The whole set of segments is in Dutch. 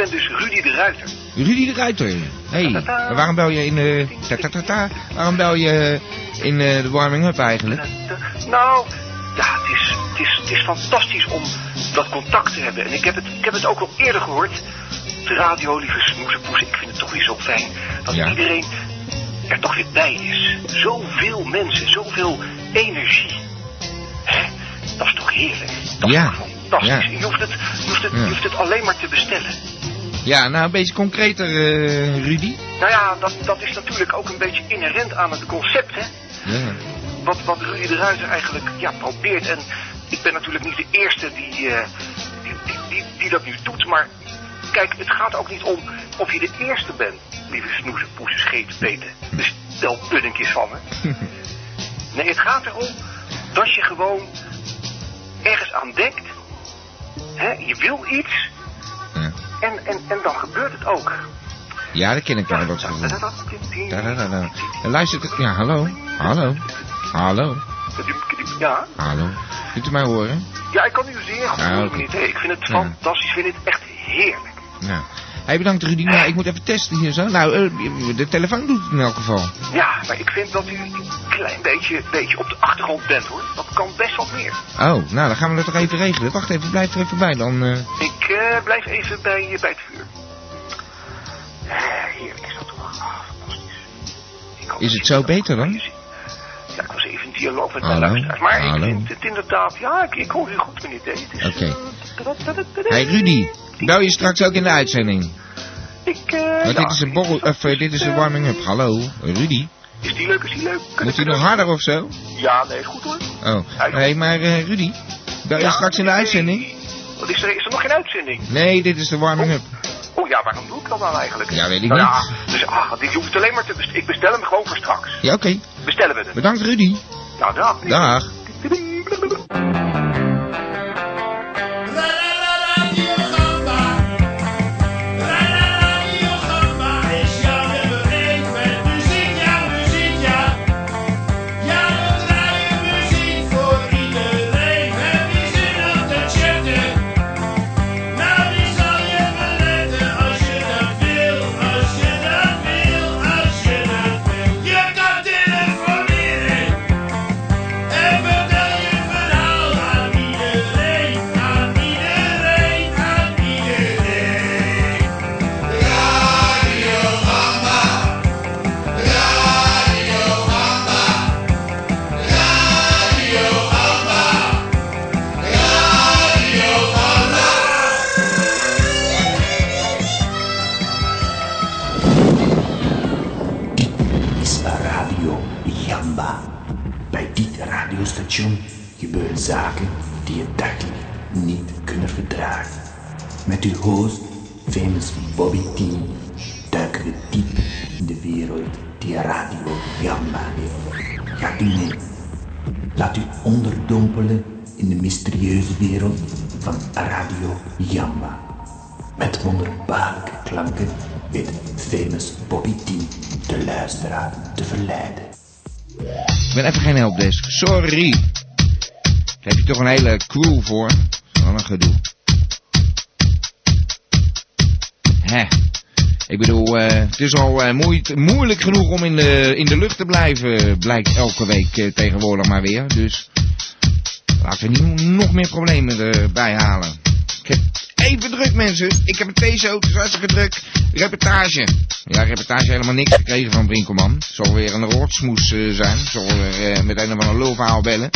ben dus Rudy de Ruiter. Rudy de Ruiter. Hé, hey, waarom bel je in de... Ta -ta -ta -ta, waarom bel je in uh, de warming-up eigenlijk? Nou, ja, het is, het, is, het is fantastisch om dat contact te hebben. En ik heb het, ik heb het ook al eerder gehoord. De radio, lieve smoezepoes, ik vind het toch weer zo fijn dat ja. iedereen er toch weer bij is. Zoveel mensen, zoveel energie. Hè? Dat is toch heerlijk? Dat ja. is fantastisch. Ja. Je, hoeft het, je, hoeft het, je hoeft het alleen maar te bestellen. Ja, nou een beetje concreter, uh, Rudy. Nou ja, dat, dat is natuurlijk ook een beetje inherent aan het concept, hè. Ja. Wat, wat Rudy de Ruiter eigenlijk ja, probeert. En ik ben natuurlijk niet de eerste die, uh, die, die, die, die dat nu doet, maar kijk, het gaat ook niet om of je de eerste bent, lieve snoezen, poezen, scheten, peten. Dus stel puddingjes van me. Nee, het gaat erom dat je gewoon ergens aan denkt. Hè? Je wil iets. Ja. En, en, en dan gebeurt het ook. Ja, dat ken ik wel wat gevoel. Luister, ja, hallo. Hallo. Hallo. Ja. Hallo. Kunt u mij horen? Ja, ik kan u zeer goed horen, meneer. Ik vind het fantastisch. Ik vind het echt heerlijk. Ja. Hey, bedankt Rudy. Nou, ik moet even testen hier zo. Nou, eh, de telefoon doet het in elk geval. Ja, maar ik vind dat u een klein beetje, beetje op de achtergrond bent, hoor. Dat kan best wat meer. Oh, nou, dan gaan we dat toch even regelen. Wacht even, blijf er even bij dan. eh. Ik eh, blijf even bij, bij het vuur. Eh, Heerlijk is dat toch. Ah, fantastisch. Is het zo beter dan? Dialoog met Hallo? mijn luisteraars. Maar Hallo? ik vind het inderdaad... Ja, ik, ik hoor u goed, meneer is, Oké. eh, Hey Rudy, bel je straks ook in de uitzending? Ik, eh, Want ja, dit is een borrel, of eh, dit is een warming-up. Hallo, Rudy. Is die leuk, is die leuk? Kunnen Moet hij nog harder of zo? Ja, nee, goed hoor. Oh, nee, maar eh, Rudy, bel je Ja, straks in de uitzending? Wat is er, is er nog geen uitzending? Nee, dit is de warming-up. Oh ja, waarom doe ik dat dan eigenlijk? Ja, weet ik nou, niet. Ja, dus ah, dit, je hoeft alleen maar te best- Ik bestel hem gewoon voor straks. Ja, oké. Bestellen we het. Bedankt Rudy. Nou, dag. Dag. Klanken weet famous Bobby T de luisteraar te verleiden. Ik ben even geen helpdesk. Sorry. Daar heb je toch een hele crew voor. Wat een gedoe. Hè. Ik bedoel, eh, het is al eh, moeilijk genoeg om in de, in de lucht te blijven. Blijkt elke week eh, tegenwoordig maar weer. Dus laten we niet nog meer problemen erbij halen. Ik heb even druk mensen. Ik heb een t-show, het is hartstikke druk. Reportage. Ja, reportage helemaal niks gekregen van Brinkelman. Zal weer een rotsmoes eh, zijn. Zal weer eh, met een of ander lulverhaal bellen.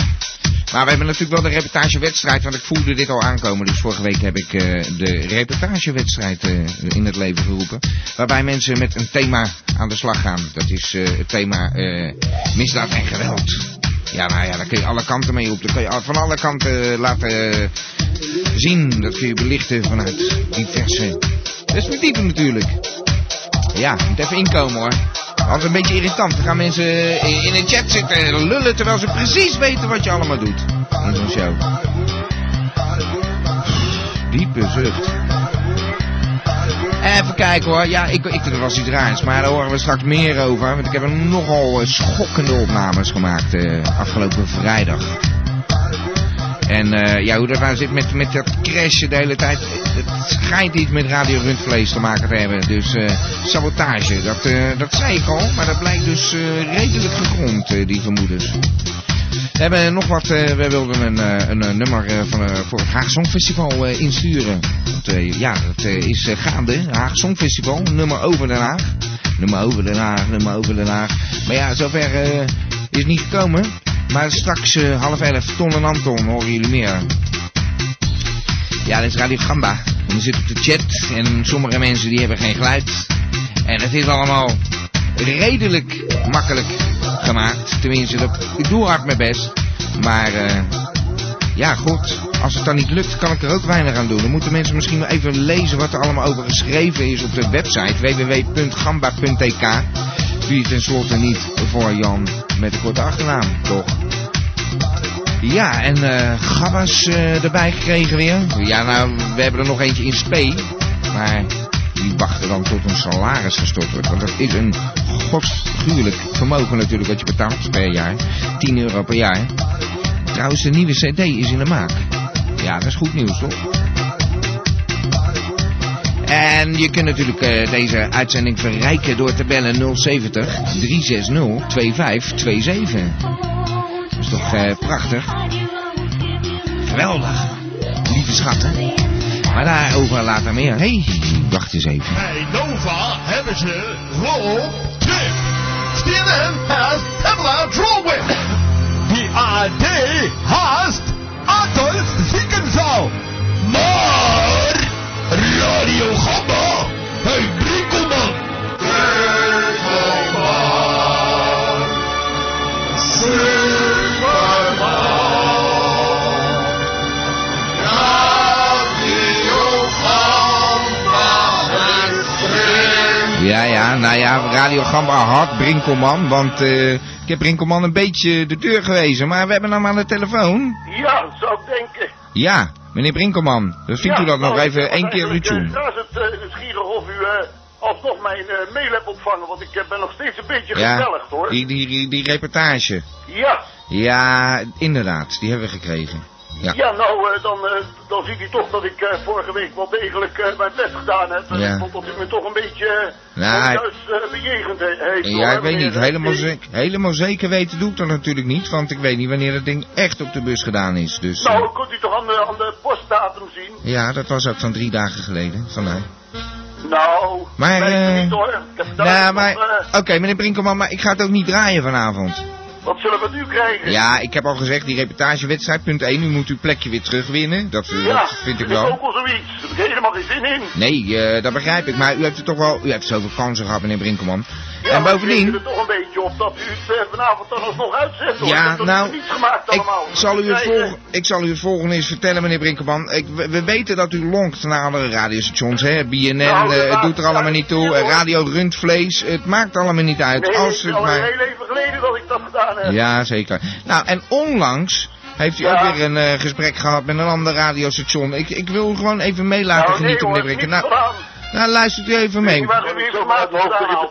Maar we hebben natuurlijk wel de reportagewedstrijd, want ik voelde dit al aankomen. Dus vorige week heb ik eh, de reportagewedstrijd eh, in het leven geroepen. Waarbij mensen met een thema aan de slag gaan. Dat is het thema misdaad en geweld. Ja, nou ja, daar kun je alle kanten mee op. Dat kun je van alle kanten laten eh, zien. Dat kun je belichten vanuit diverse perspectieven natuurlijk. Ja, moet even inkomen hoor. Altijd een beetje irritant. Dan gaan mensen in de chat zitten lullen terwijl ze precies weten wat je allemaal doet. In zo'n show. Diepe zucht. Even kijken hoor. Ja, ik, ik er was iets raars. Maar daar horen we straks meer over. Want ik heb nogal eh, schokkende opnames gemaakt eh, afgelopen vrijdag. En eh, ja, hoe dat nou zit met, met dat crashen de hele tijd. Het schijnt iets met Radio Rundvlees te maken te hebben. Dus sabotage, dat, dat zei ik al. Maar dat blijkt dus redelijk gegrond, die vermoedens. We hebben nog wat, eh, we wilden een, eh, eh, nummer van, voor het Haag Songfestival insturen. Ja, eh, is gaande, Haag Songfestival, nummer over Den Haag. Nummer over Den Haag, nummer over Den Haag. Maar ja, zover is het niet gekomen. Maar straks half elf, Ton en Anton, horen jullie meer. Ja, dit is Radio Gamba. We zitten op de chat en sommige mensen die hebben geen geluid. En het is allemaal redelijk makkelijk gemaakt. Tenminste, dat, ik doe hard mijn best. Maar eh, ja, goed. Als het dan niet lukt, kan ik er ook weinig aan doen. Dan moeten mensen misschien wel even lezen wat er allemaal over geschreven is op de website www.gamba.tk. Doe je tenslotte niet voor Jan met de korte achternaam, toch? Ja, en eh gabbas eh, erbij gekregen weer. Ja, nou, we hebben er nog eentje in spe. Maar die wachten dan tot een salaris gestort wordt. Want dat is een godschuwelijk vermogen natuurlijk wat je betaalt per jaar. 10 euro per jaar. Trouwens, de nieuwe cd is in de maak. Ja, dat is goed nieuws, toch? En je kunt natuurlijk eh, deze uitzending verrijken door te bellen 070 360 2527. Dat is toch eh, prachtig? Geweldig. Lieve schatten. Maar daarover later meer. Hé, hey, wacht eens even. Bij Nova hebben ze Roll Tip. CNN has Pamela Drolwin. Die AD haast Adolf Ziekenzaal. Maar Radio Gamba, hey Brinkelman. Brinkelman. Ja, ja, nou ja, Radio Gamba hard Brinkelman. Want eh, ik heb Brinkelman een beetje de deur gewezen. Maar we hebben hem aan de telefoon. Ja, zou ik denken. Ja, meneer Brinkelman. Dus vindt Ja, u dat nog nou, ik even één keer eigenlijk, Rutjoen? eh, razend uh, nieuwsgierig of u eh, alsnog mijn eh, mail hebt ontvangen, want ik eh, ben nog steeds een beetje Ja, hoor. die, die, die, die reportage. Ja, Ja, inderdaad, die hebben we gekregen. Ja. ja. nou eh, dan, eh, dan ziet u toch dat ik eh, vorige week wel degelijk mijn best gedaan heb. En Ja. ik vond dat u me toch een beetje Nou, thuis bejegend he- heeft. Ja, ik weet niet. Helemaal, zeker, helemaal zeker weten doe ik dat natuurlijk niet. Want ik weet niet wanneer dat ding echt op de bus gedaan is. Dus, Nou, kunt u toch aan de, aan de postdatum zien? ja, dat was ook van drie dagen geleden van mij. Nou, Maar, ik niet hoor. Ik Nou, maar... Oké, meneer Brinkelman, maar ik ga het ook niet draaien vanavond. Wat zullen we nu krijgen? Ja, ik heb al gezegd, die reportagewedstrijd, punt 1, u moet uw plekje weer terugwinnen. Dat, eh, Ja, dat vind ik dat is wel. ook al zoiets. Daar heb ik helemaal geen zin in. Nee, eh, dat begrijp ik. Maar u heeft er toch wel... U heeft zoveel kansen gehad, meneer Brinkelman. Ja, en ik bovendien... er toch een beetje op dat u het eh, vanavond dan alsnog uitzet. Hoor. Ja, nou, niets gemaakt ik allemaal. zal, u het volg- ik zal u het volgende eens vertellen, meneer Brinkelman. Ik, we, we weten dat u lonkt naar andere radiostations, hè. BNN, Nou, het doet er allemaal niet toe. ja. Radio Rundvlees, het maakt allemaal niet uit. Nee, als het maar... heel even gedaan. Ja, zeker. Nou, en onlangs heeft u Ja. ook weer een eh, gesprek gehad met een ander radiostation. Ik, ik wil u gewoon even mee laten nou, nee, genieten, hoor, meneer Brinkelman. Nou, nou, luistert u even mee. Maar.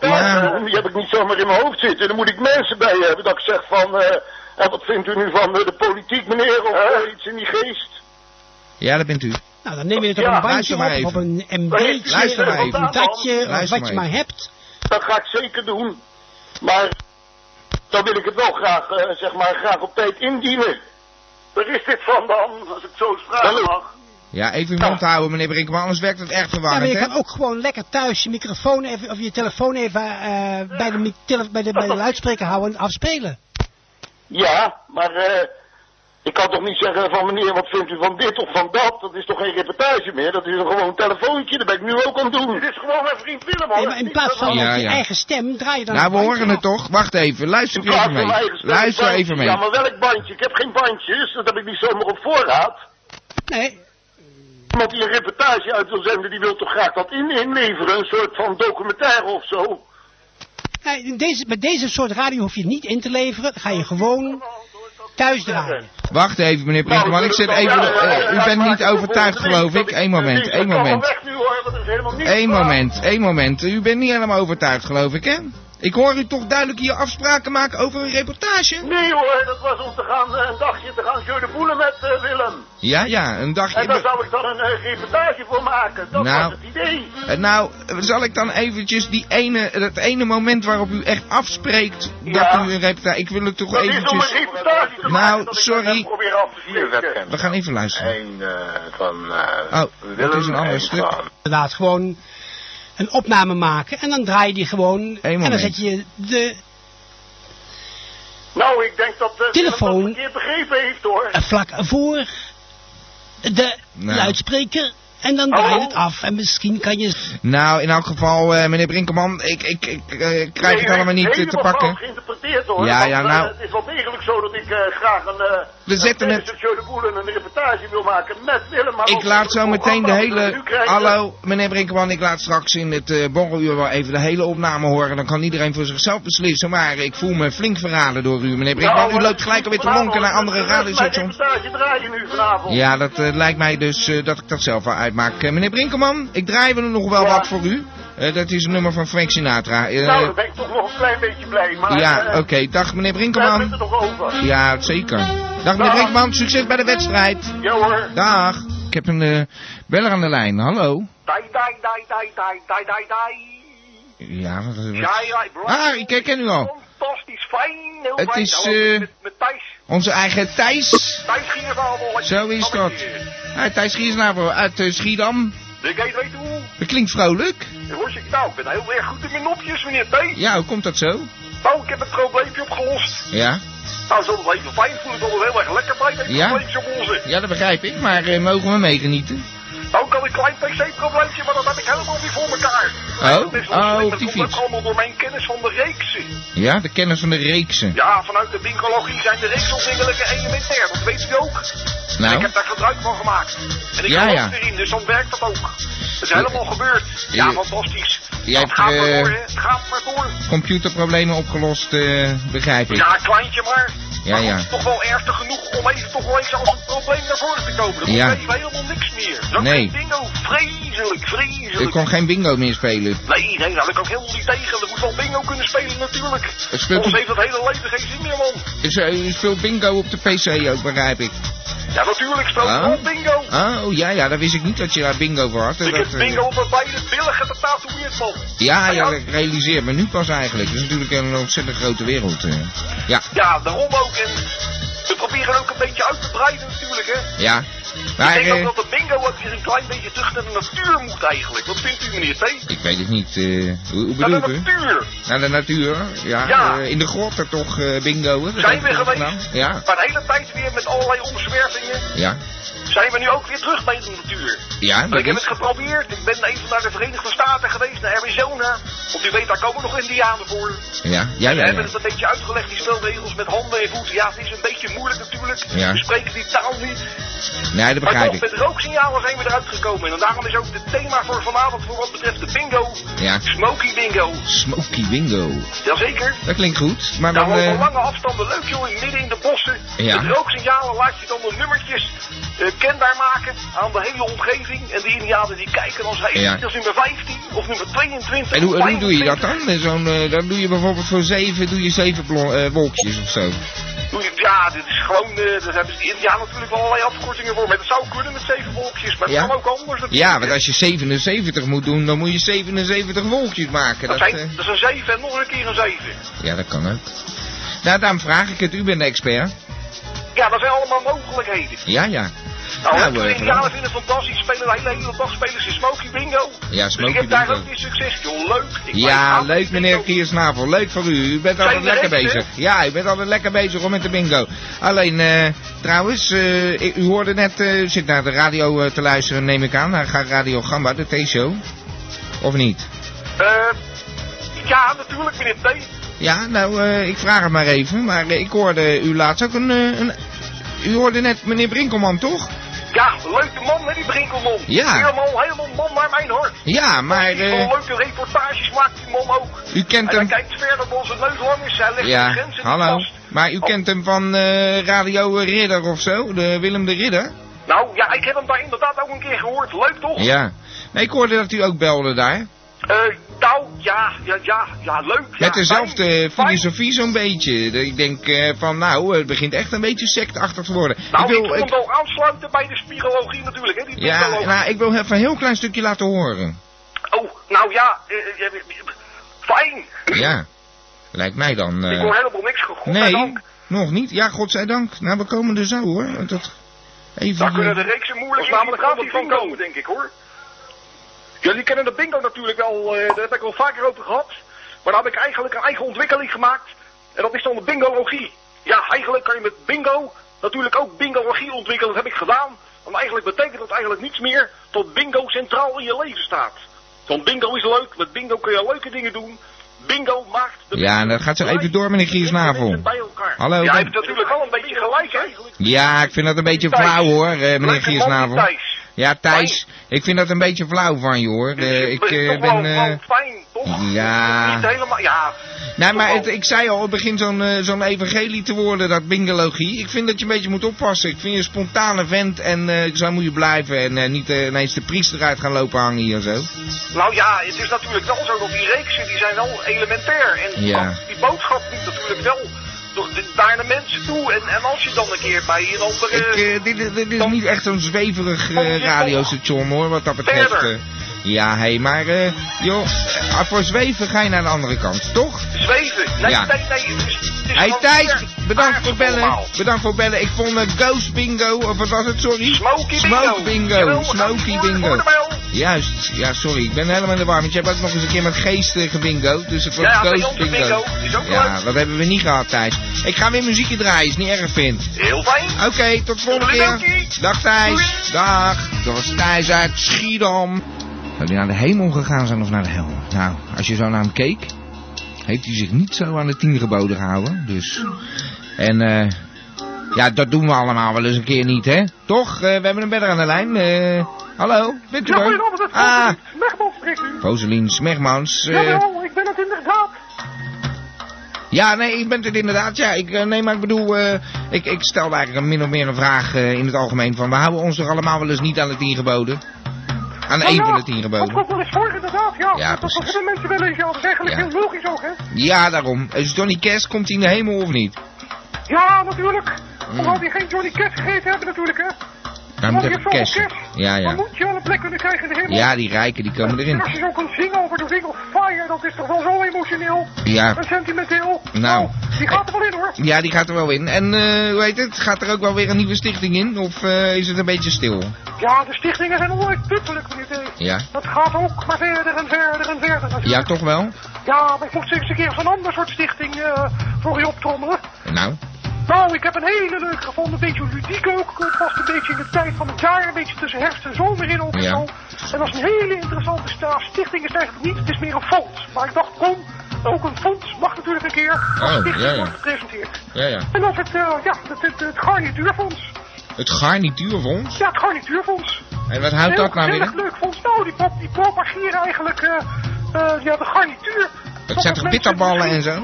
Ja. Die heb ik niet zomaar in mijn hoofd zitten. Dan moet ik mensen bij hebben dat ik zeg van... eh, en wat vindt u nu van eh, de politiek, meneer? Of iets in die geest? Ja, dat bent u. Nou, dan neem je het op Ja, een bandje maar op, even. op een MD'tje, Luister maar of even. een datje, wat je maar hebt. Dat ga ik zeker doen. Maar dan wil ik het wel graag, eh, zeg maar, graag op tijd indienen. Waar is dit van dan, als ik zo vragen mag? Ja, even uw mond houden, meneer Brinkelman, anders werkt het erg Ja, maar verwarrend, je hè? kan ook gewoon lekker thuis je microfoon even, of je telefoon even eh, bij, de, bij, de, bij de luidspreker houden en afspelen. Ja, maar eh, ik kan toch niet zeggen van meneer, wat vindt u van dit of van dat? Dat is toch geen reportage meer? Dat is een gewoon telefoontje, dat ben ik nu ook aan het doen. Dit is gewoon mijn vriend Willem hoor. Nee, maar in plaats van Ja, je ja. eigen stem draai je dan Nou, een we horen het toch? Wacht even, luister In even mee. mijn eigen stem, Luister bandje. even mee. Ja, maar welk bandje? Ik heb geen bandjes, dat heb ik niet zomaar op voorraad. Nee, Iemand die een reportage uit wil zenden, die wil toch graag dat in inleveren, een soort van documentaire of zo. nee deze, met deze soort radio hoef je het niet in te leveren. Dan ga je gewoon thuis draaien. Wacht even, meneer Brinkelman, ik zit even... eh, u bent niet overtuigd, geloof ik. Eén moment, één moment. Eén moment, één moment. U bent niet helemaal overtuigd, geloof ik, hè? Ik hoor u toch duidelijk hier afspraken maken over een reportage? Nee hoor, dat was om te gaan, eh, een dagje te gaan de boelen met eh, Willem. Ja, ja, een dagje... En daar zou ik dan een eh, reportage voor maken. Dat Nou. was het idee. Eh, Nou, zal ik dan eventjes die ene, dat ene moment waarop u echt afspreekt dat Ja. u een reportage... Ik wil het toch Dat is om eventjes... een reportage te Nou, maken. dat ik sorry. dat probeer af te spreken. We gaan even luisteren. Eén eh, van eh Oh, dat is een ander stuk. van- Inderdaad, gewoon een opname maken en dan draai je die gewoon. en dan zet je de Nou, ik denk dat de Telefoon. dat begrepen heeft hoor. eh, vlak voor de Nou. luidspreker en dan draai je Oh. het af. En misschien kan je... Nou, in elk geval, eh, meneer Brinkelman, ik, ik, ik eh, krijg het allemaal niet eh, te pakken. geïnterpreteerd hoor. Ja, want, ja, nou. het is wel degelijk zo dat ik eh, graag een... eh We zetten een het- de Boelen een reportage wil maken met Willem. Maar Ik laat zo meteen de hele... Hallo, meneer Brinkelman, ik laat straks in het eh borreluur wel even de hele opname horen. Dan kan iedereen voor zichzelf beslissen. Maar ik voel me flink verraden door u, meneer Brinkelman. Nou, U loopt gelijk alweer te lonken naar andere radiostations. reportage draaien nu vanavond. Ja, dat lijkt mij dus eh, dat ik dat zelf wel uitmaak. Eh, meneer Brinkelman, ik draai er nog wel Ja. wat voor u. Eh, dat is een nummer van Frank Sinatra. Eh, Nou, dan ben ik toch nog een klein beetje blij. Maar ja, oké. Dag meneer we hebben het Brinkelman. er nog over. Ja, zeker. Dag meneer Dag. Brinkelman, succes bij de wedstrijd. Ja hoor. Dag. Ik heb een beller aan de lijn. Hallo. Dai, dai, dai, dai, dai, dai, dai, dai. Ja, wat, Ja, ja. Ah, ik herken u al. Fantastisch, fijn, heel Het is, met, met Thijs. Onze eigen Thijs. Thijs Giersnavel. Zo is dat. Hey, Thijs Giersnavel uit eh, Schiedam. Ik weet hoe. Dat klinkt vrolijk. Nou, ik ben heel erg goed in mijn nopjes, meneer T. Ja, hoe komt dat zo? Nou, ik heb het probleempje opgelost. Ja, Nou, zo wel even fijn. Ik voel het heel erg lekker bij dat Ja? probleempje oplossen. ja dat begrijp ik. Maar eh, mogen we meegenieten? Ik had een klein PC-probleempje, maar dat heb ik helemaal niet voor elkaar. Oh, Dat is oh, op Dat die ook fiets. allemaal door mijn kennis van de reeksen. Ja, de kennis van de reeksen. Ja, vanuit de winkologie zijn de reeksopdingelijke elementair. Dat weet u ook. Ik Nou, heb daar gebruik van gemaakt. En ik Ja, ja. erin, dus dan werkt dat ook. Het is helemaal gebeurd. Ja, fantastisch. jij het hebt, gaat maar eh, door, hè. Het gaat maar door. computerproblemen opgelost, eh, begrijp ik. Ja, kleintje maar. Ja, ja. het is toch wel ernstig genoeg om even toch wel eens als een probleem naar voren te komen. Dan Ja. even helemaal niks meer. Dan Nee. bingo. Vreselijk, vreselijk. Ik kon geen bingo meer spelen. Nee, nee, daar heb ik ook helemaal niet tegen. Er moet wel bingo kunnen spelen natuurlijk. Het speelt u- heeft dat hele leven geen zin meer, man. Dus uh, u speelt bingo op de PC ook, begrijp ik. Ja, natuurlijk Ah. wel bingo. Oh, ja, ja, dat wist ik niet dat je daar bingo voor had. Ik heb eh, bingo op mijn beide billen getatoeëerd, man. Ja, ja, Ja. dat realiseer me nu pas eigenlijk. Dat is natuurlijk een ontzettend grote wereld. eh. Ja, Ja, daarom ook. En we proberen ook een beetje uit te breiden natuurlijk, hè. ja. Maar ik denk eh, ook dat de bingo ook weer een klein beetje terug naar de natuur moet eigenlijk. Wat vindt u, meneer T? ik weet het niet. eh, hoe, hoe Naar de natuur. Naar de natuur. Ja, Ja. eh, in de grot er toch eh, bingo. Hè? Zijn we geweest? gedaan. Ja, Maar de hele tijd weer met allerlei omzwervingen ja. zijn we nu ook weer terug bij de natuur. Ja, Maar dat ik heb het geprobeerd. Ik ben even naar de Verenigde Staten geweest, naar Arizona. Want u weet, daar komen nog indianen voor. Ja, ja, We ja. hebben ja. het een beetje uitgelegd, die spelregels met handen en voeten. Ja, het is een beetje moeilijk natuurlijk. Ja. We spreken die taal niet. Nee, dat Maar begrijp toch, ik. met rooksignalen zijn we eruit gekomen. En daarom is ook het thema voor vanavond voor wat betreft de bingo. Ja. Smoky bingo. Smoky bingo. Jazeker. Dat klinkt goed. Maar dan... eh, lange afstanden leuk joh, in midden in de bossen. Ja. Met rooksignalen laat je dan de nummertjes eh, kenbaar maken aan de hele omgeving. En die indianen die kijken dan zeggen, Ja. dat is nummer 15 of nummer 22. En hoe, doe je dat 25. dan? Zo'n, eh, dan doe je bijvoorbeeld voor zeven, doe je zeven blo- eh, wolkjes of zo. Ja, dit is gewoon, daar hebben de indianen natuurlijk wel allerlei afkortingen voor. Maar het zou kunnen met zeven wolkjes, maar het Ja. kan ook anders natuurlijk. Ja, want als je 77 moet doen, dan moet je 77 wolkjes maken. dat, Dat, zijn, eh, dat is een 7 en nog een keer een 7. ja, dat kan ook. Nou, daarom vraag ik het. U bent de expert. Ja, dat zijn allemaal mogelijkheden. Ja, ja. Nou, de indianen vinden het fantastisch. Spelen de hele, hele dag spelen ze Smoky Bingo. Ja, dus Smoky ik heb daar Bingo. ook weer succes, joh. Leuk. Ik Ja, leuk meneer Bingo. Kiersnavel. Leuk voor u. U bent altijd lekker bezig. Ja, u bent altijd lekker bezig hoor met de bingo. Alleen, eh, trouwens, eh, u hoorde net, eh, u zit naar de radio te luisteren, neem ik aan. Naar Radio Gamba, de T-show. Of niet? Eh, ja, natuurlijk, meneer T. Ja, nou, ik vraag het maar even. Maar ik hoorde u laatst ook een, een... U hoorde net meneer Brinkelman, toch? Ja, leuke man, hè, die Brinkelman. Ja. Helemaal, helemaal man naar mijn hart. Ja, maar van leuke reportages maakt die man ook. u kent En hij hem... kijkt verder dan zijn neus lang is. Hij legt de Ja, grenzen niet hallo. vast. Maar u Oh. kent hem van eh, Radio Ridder of zo? De Willem de Ridder? Nou, ja, ik heb hem daar inderdaad ook een keer gehoord. Leuk toch? Ja. Nee, ik hoorde dat u ook belde daar. Eh, nou, ja, ja, ja, ja, leuk. ja, Met dezelfde fijn, filosofie zo'n beetje. Ik denk eh, van, nou, het begint echt een beetje sectachtig te worden. Nou, ik ik wil, ik, wel aansluiten bij de spirologie natuurlijk, hè, die ja, nou, ik wil even een heel klein stukje laten horen. Oh, nou ja, eh, fijn. Ja, lijkt mij dan. Ik hoor helemaal niks, goed nee, dank. nog niet. Ja, godzijdank. Nou, we komen er zo hoor. Dat, even, Daar kunnen de reeksen moeilijk namelijk van van komen, denk ik hoor. Jullie kennen de bingo natuurlijk wel, eh, daar heb ik wel vaker over gehad. Maar daar heb ik eigenlijk een eigen ontwikkeling gemaakt. En dat is dan de bingologie. Ja, eigenlijk kan je met bingo natuurlijk ook bingologie ontwikkelen. Dat heb ik gedaan. Want eigenlijk betekent dat eigenlijk niets meer tot bingo centraal in je leven staat. Want bingo is leuk, met bingo kun je leuke dingen doen. Bingo maakt de Ja, en dat gaat zo even door, meneer Giersnavel. Hallo, Ja, heeft natuurlijk wel een beetje gelijk, hè? Ja, ik vind dat een beetje flauw hoor, eh, meneer Giersnavel. Ja, Thijs, ik vind dat een beetje flauw van je hoor. Eh, ik wel, ben... wel fijn, toch? ja. Niet helemaal, ja. Nee, maar het, ik zei al, het begint zo'n zo'n evangelie te worden, dat bingologie. Ik vind dat je een beetje moet oppassen. Ik vind je een spontane vent en zo moet je blijven. En niet ineens de priester uit gaan lopen hangen hier zo. Nou ja, het is natuurlijk wel zo dat die reeksen, die zijn wel elementair. En Ja. die boodschap moet natuurlijk wel naar de mensen toe. En, en als je dan een keer bij een andere... Ik, eh, dit, dit- dit is niet echt zo'n zweverig eh, radiostation hoor, wat dat betreft. Verder. Ja, hé, hey, maar eh, joh, eh, voor zweven ga je naar de andere kant, toch? Zweven. Nee, Ja. nee, nee. Hé hey, Thijs, bedankt voor bellen. allemaal. Bedankt voor bellen. Ik vond eh, Ghost Bingo, of wat was het, sorry? Smoky bingo. Smoke Bingo, Jawel, Smoky Bingo. Juist, ja sorry, ik ben helemaal in de war. Want je hebt ook nog eens een keer met geesten gebingo. Dus het was Ja, Ghost Bingo. bingo. Is ook Ja, leuk. dat hebben we niet gehad, Thijs. Ik ga weer muziekje draaien, is niet erg vind. Heel fijn. Oké, tot de volgende keer. Dag Thijs. Dag. Dat was Thijs uit Schiedam. Zou hij naar de hemel gegaan zijn of naar de hel? Nou, als je zo naar hem keek, heeft hij zich niet zo aan de tien geboden gehouden. Dus. En eh. ja, dat doen we allemaal wel eens een keer niet, hè? Toch? Eh, we hebben een bedder aan de lijn. Eh, hallo, bent u Ja, er? het Ah, Smegman spreekt u. Roselien Smegmans. eh, Jawel, ik ben het inderdaad. Ja, nee, ik ben het inderdaad. Ja, ik, nee, maar ik bedoel, ik, ik stel eigenlijk een min of meer een vraag in het algemeen van, we houden ons toch allemaal wel eens niet aan de tien geboden? Aan Nou één ja, van de tien Dat geboden? komt wel eens voor, inderdaad, ja. Ja, dat precies. dat hebben mensen wel eens, ja. Dat is eigenlijk Ja. heel logisch ook, hè. Ja, daarom. Is Johnny Cash, komt hij in de hemel of niet? Ja, natuurlijk. Mm. Omdat die geen Johnny Cash gegeten hebben, natuurlijk, hè. Je even cash. Ja, Dan ja. moet je wel een plek kunnen krijgen in de hemel. Ja, die rijken, die komen En erin. als je zo kunt zingen over de Ring of Fire, dat is toch wel zo emotioneel Ja. en sentimenteel. Nou. die gaat er wel in, hoor. Ja, die gaat er wel in. En, eh, hoe heet het? Gaat er ook wel weer een nieuwe stichting in? Of eh, is het een beetje stil? Ja, de stichtingen zijn onuitputtelijk, meneer. Ja. Dat gaat ook maar verder en verder en verder. natuurlijk. Ja, toch wel? Ja, maar ik moest eens een keer zo'n ander soort stichting eh, voor u optrommelen. Nou, Nou, ik heb een hele leuk gevonden, een beetje ludiek ook. Het was een beetje in de tijd van het jaar, een beetje tussen herfst en zomer in ook en Ja. En dat is een hele interessante sta- stichting. is het eigenlijk niet, het is meer een fonds. Maar ik dacht, kom, ook een fonds mag natuurlijk een keer als Oh, stichting ja, ja. wordt gepresenteerd. ja, ja. En dat is het, eh, ja, het, het, het garnituurfonds. Het garnituurfonds? Ja, het garnituurfonds. En wat houdt Heel dat nou weer? leuk fonds. Nou, die, die propageren eigenlijk eh, eh, ja, de garnituur. Het zijn toch bitterballen en zo?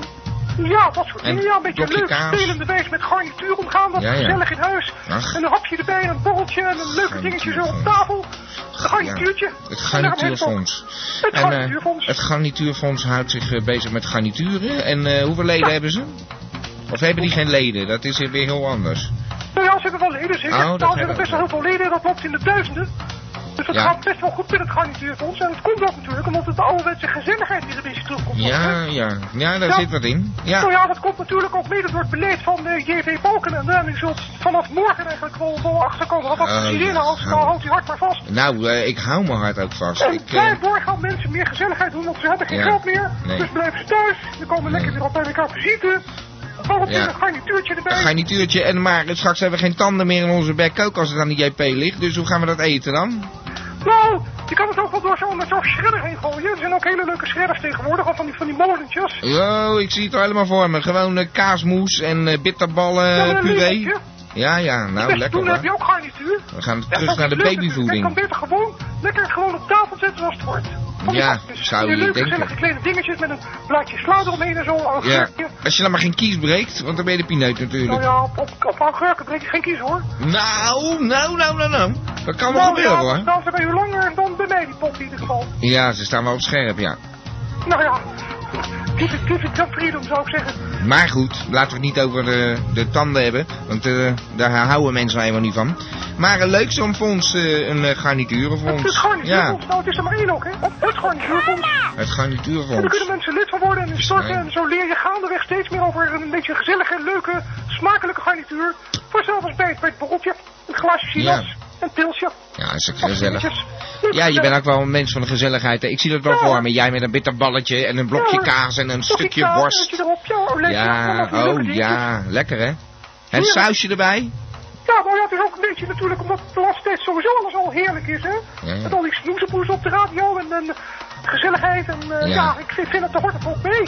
Ja, dat soort En dingen. Ja, een beetje leuk spelende wijze met garnituur omgaan. Dat Ja, is ja. gezellig in huis. Ach. En een hapje erbij en een borreltje en een leuke dingetje zo op tafel. Een garnituurtje. Het garnituurfonds. Het En, eh, garnituurfonds. het garnituurfonds houdt zich eh, bezig met garnituren. En eh, hoeveel leden hebben ze? Of hebben die geen leden? Dat is weer heel anders. Nou ja, ze hebben wel leden zeker. Oh, nou, ze hebben best ze. wel heel veel leden. Dat loopt in de duizenden. Dat Ja. gaat best wel goed met het garnituurfonds. En dat komt ook natuurlijk omdat het de ouderwetse gezelligheid weer een beetje terugkomt. Ja, ja. Ja, daar Ja. zit wat in. Nou Ja. ja, dat komt natuurlijk ook mede door het beleid van de JV Balken. En daar zult vanaf morgen eigenlijk wel, wel achterkomen. Als de sirene ja. houdt, dan houdt hij hard maar vast. Nou, eh, ik hou mijn hart ook vast. En Ik, eh, daardoor gaan mensen meer gezelligheid doen, want ze hebben geen Ja. geld meer. Nee. Dus blijven ze thuis. Ze komen lekker weer op bij elkaar visite. Ja. een garnituurtje erbij. een garnituurtje. En maar straks hebben we geen tanden meer in onze bek ook als het aan de JP ligt. Dus hoe gaan we dat eten dan? Nou, je kan het ook wel door zo'n met zo'n shredder heen gooien. Er zijn ook hele leuke shredders tegenwoordig, al van die, van die molentjes. Oh, ik zie het al helemaal voor me. Gewoon eh, kaasmoes en eh, bitterballen Ja, puree. Ja, ja, nou lekker doen heb je ook garnituur. We gaan Ja, terug naar de babyvoeding. Je kan beter gewoon lekker gewoon op tafel zetten zoals het wordt. Ja, zou je denken. gezellige kleine dingetjes met een blaadje sla eromheen en zo. Ja, augurkje. als je dan maar geen kies breekt, want dan ben je de pineut Nou natuurlijk. ja, op, op, op augurken breek je geen kies hoor. Nou, nou, nou, nou, nou. Dat kan wel Nou gebeuren ja, hoor. dan staan ze bij u langer dan bij mij die pop in ieder geval. Ja, ze staan wel op scherp, ja. Nou ja, give it, give it some freedom zou ik zeggen. Maar goed, laten we het niet over de, de tanden hebben, want eh, daar houden mensen nou helemaal niet van. Maar een leuk zo'n fonds, eh, een garniturenfonds. Het garnituurfonds, nou het is er maar één ook hè. Het garnituurfonds. Het En daar kunnen mensen lid van worden en in storten. En zo leer je gaandeweg steeds meer over een beetje gezellige, leuke, smakelijke garnituur. Voor zelfs als bij het, bij het borreltje. Een glaasje sinaas. Een pilsje. Ja, is of gezellig. Ja, je bent ook wel een mens van de gezelligheid. hè. Ik zie dat wel voor me. Jij met een bitterballetje en een blokje kaas en een stukje worst. ja, oh ja, lekker hè. En sausje erbij? Ja, maar ja, het is ook een beetje natuurlijk omdat de laatste tijd sowieso alles al heerlijk is, hè. Met al die snoezepoes op de radio en, en gezelligheid en eh, Ja. ja. ik vind, dat er hoort het ook mee.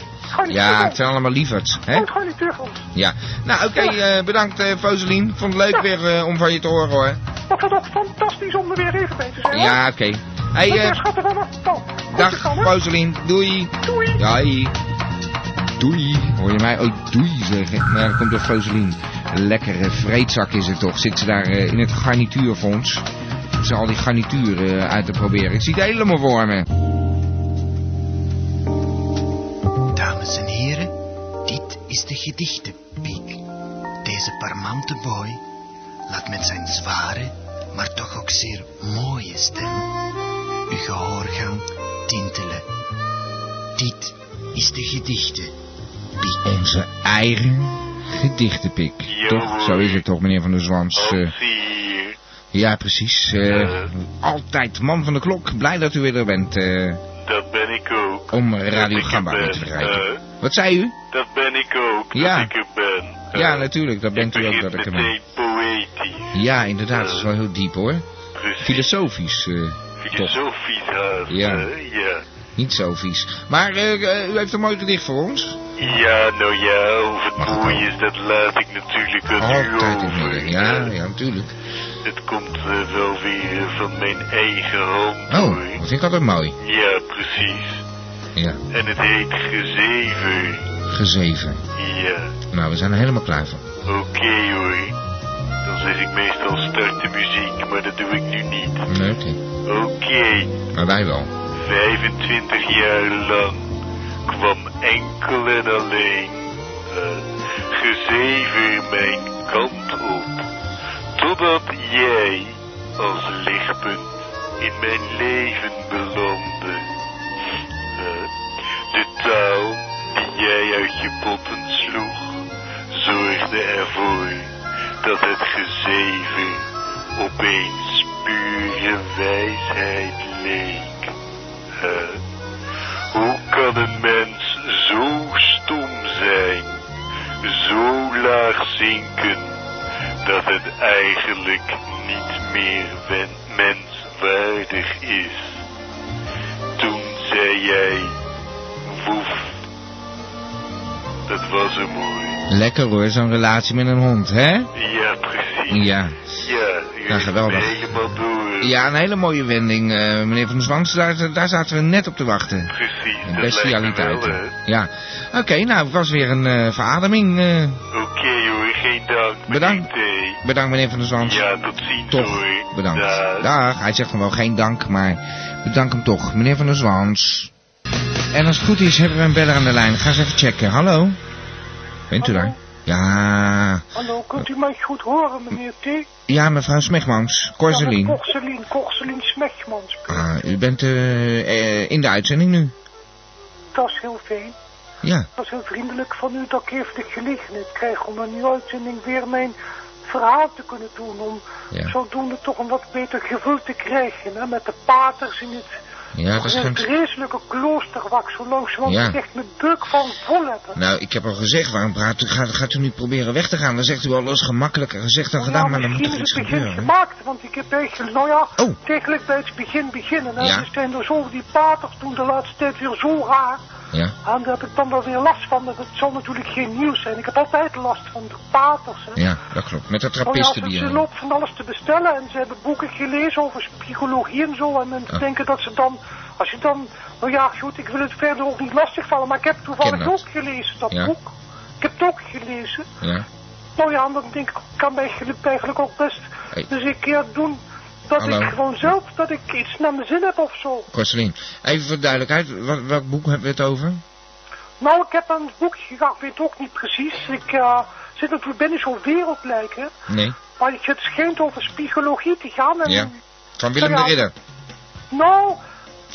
Ja, het zijn allemaal lieverds, hè? Groot garnituurfonds. Ja. Nou, oké, eh, bedankt Foselien. Vond het leuk Ja. weer om van je te horen hoor. Ik vond het ook fantastisch om er weer even bij te zijn. hoor. Ja, oké. Hey, schatten van. Nou, dag gaan. Foselien. Doei. Doei. Hoi. Doei. Hoor je mij ook doei zeggen? Maar dat komt door Foselien. Een lekkere vreedzak is het toch. Zit ze daar in het garnituurfonds. Ze al die garnituren uit te proberen. Ik zie het helemaal voor me. Dames en heren, dit is de gedichtenpiek. Deze parmante boy laat met zijn zware, maar toch ook zeer mooie stem uw gehoorgang tintelen. Dit is de gedichtenpiek. Onze eigen gedichtenpik. Ja, toch? Zo is het toch, meneer Van der Zwans. Eh, ja, precies. Eh, Ja. Altijd man van de klok. Blij dat u weer er bent. eh, dat ben ik ook. om Dat Radio Gamba mee te begrijpen. eh, Wat zei u? dat ben ik ook, Ja. dat ik er ben. Ja, Eh, natuurlijk. Dat bent u ook dat ik er ben. poëtisch. Ja, inderdaad. Dat is wel heel diep hoor. Precies. Filosofisch. eh. Filosofisch haast, Ja. Niet zo vies. Maar eh, eh, u heeft een mooi gedicht voor ons. Ja, nou ja, of het mooi is, dat laat ik natuurlijk aan u Altijd in het over. Ja, Eh, ja, natuurlijk. Het komt eh, wel weer van mijn eigen hand, Oh, dat vind ik altijd mooi. Ja, precies. Ja, En het heet Gezeven. gezeven. Ja, Nou, we zijn er helemaal klaar voor. oké hoor. Dan zeg ik meestal start de muziek, maar dat doe ik nu niet. Nee, oké. Oké, Maar wij wel. 25 jaar lang kwam enkel en alleen eh, gezeven mijn kant op. Totdat jij als lichtpunt in mijn leven belandde. Eh, de taal die jij uit je botten sloeg, zorgde ervoor dat het gezeven opeens pure wijsheid leek. Eh, hoe kan een mens zo stom zijn, zo laag zinken, dat het eigenlijk niet meer menswaardig is? Toen zei jij, woef, dat was een mooi. Lekker hoor, zo'n relatie met een hond, hè? Ja, precies. Ja. Ja, Ja, geweldig. me helemaal door. Ja, een hele mooie wending, eh, meneer Van Zwans. Daar, daar zaten we net op te wachten. Precies, Bestialiteit. wel. Ja. Oké, nou, het was weer een eh, verademing. eh. Oké geen dank. Bedankt. Bedankt, meneer Van der Zwans. Ja, tot ziens Toch, hoor. bedankt. Dag. Dag. Hij zegt dan wel geen dank, maar bedank hem toch. Meneer Van der Zwans. En als het goed is, hebben we een beller aan de lijn. Ga eens even checken. Hallo? Bent u Hallo? daar? Ja. Hallo, kunt u mij goed horen, meneer T? Ja, mevrouw Smegmans. Corselien. Ja, Korselien, Korselien Smechmans. Ah, u bent eh, eh, in de uitzending nu. Dat is heel fijn. Ja. Dat is heel vriendelijk van u dat ik even de gelegenheid krijg om in uw uitzending weer mijn verhaal te kunnen doen. Om Ja. zodoende toch een wat beter gevoel te krijgen. Hè, met de paters in het Ja, dat is een vreselijke klooster waar ik zo langzamerhand Ja. echt mijn buk van vol heb. hè. Nou, ik heb al gezegd, waarom praat u, gaat, gaat u nu proberen weg te gaan? Dan zegt u al, is gemakkelijker gezegd dan Nou gedaan, ja, maar dan moet misschien er is iets het begin gebeuren. hè? gemaakt, want ik heb eigenlijk, nou ja, Oh. eigenlijk bij het begin beginnen. Hè. Ja. Er zijn er zo, die paters doen de laatste tijd weer zo raar. Ja, En daar heb ik dan wel weer last van. Dat zal natuurlijk geen nieuws zijn. Ik heb altijd last van de paters. Hè. ja, dat klopt. Met de Oh trappisten ze, die... ze eh, lopen van alles te bestellen en ze hebben boeken gelezen over psychologie en zo. En mensen Ah. denken dat ze dan, als je dan, nou ja, goed, ik wil het verder ook niet lastigvallen, maar ik heb toevallig ook gelezen, dat Ja. boek. Ik heb het ook gelezen. Ja, Nou ja, dan denk ik, kan eigenlijk, eigenlijk ook best Hey. dus een keer doen dat Hallo. ik gewoon zelf, dat ik iets naar mijn zin heb of zo. Korselien, even voor duidelijkheid, wat, welk boek hebben we het over? Nou, ik heb een boekje gegaan, ik weet ook niet precies. Ik eh, zit natuurlijk binnen zo'n wereld lijken. Nee. Maar het schijnt over psychologie te gaan. En, Ja. Van Willem de Ja. Ridder. Nou,